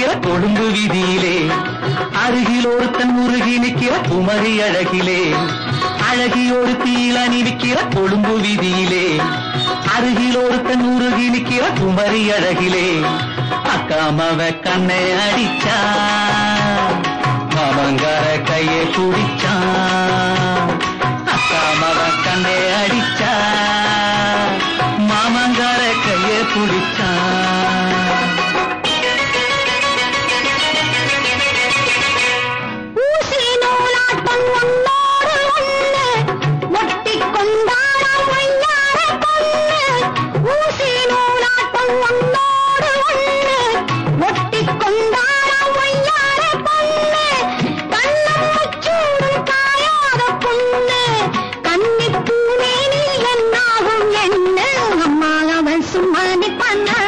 நிற்கிற கொழும்பு விதியிலே. அருகில் ஒருத்தன் முருகி நிற்கிற குமரி அழகிலே. அழகி ஒரு தீல நிற்கிற கொழும்பு விதியிலே. அருகில் ஒருத்தன் உருகி நிற்கிற குமரி அழகிலே. அக்காமவ கண்ணை அடிச்சா. அவங்கர கையை குடிச்சான் சும்மா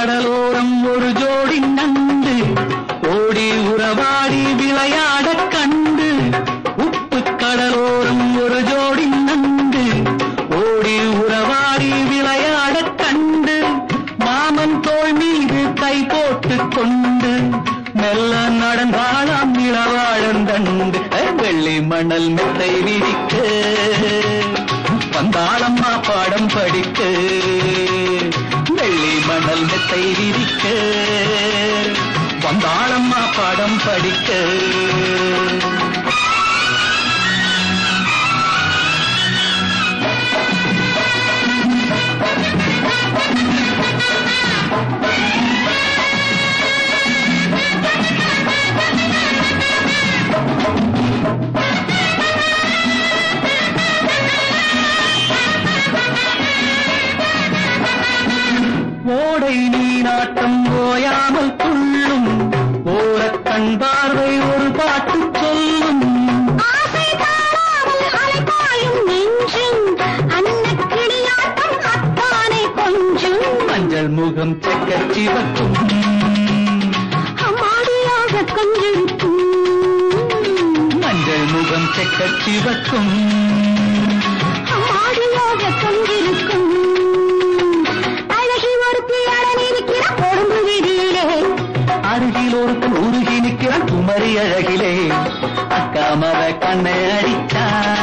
கடலோரம் ஒரு ஜோடி நண்டு. ஓடி உறவாடி விளையாட கண்டு. உப்பு கடலோரம் ஒரு ஜோடி நண்டு. ஓடி உறவாடி விளையாட கண்டு. மாமன் தோல் மீது கை போட்டு கொண்டு. மெல்ல நடந்தாளாம் இளவாழந்தண்டு வெள்ளி மணல் மெத்தை விரிக்க. வந்தாளம்மா பாடம் படிக்க பாட்டை மெத்தை விரிக்க வந்தாளம்மா பாடம் படிக்க. முகம் செக்கச் சிவக்கும். அம்மாடியாக கொஞ்சிருக்கும் மஞ்சள் முகம் செக்கச் சிவக்கும். அம்மாடியாக கொஞ்சிருக்கும் அழகி ஒருத்தி அடனிருக்கிற கொழும்பு வீதியிலே. அருகில் ஒருத்தன் உருகி நிற்கிறான் குமரி அழகிலே. அக்காமவ கண்ணை ஆ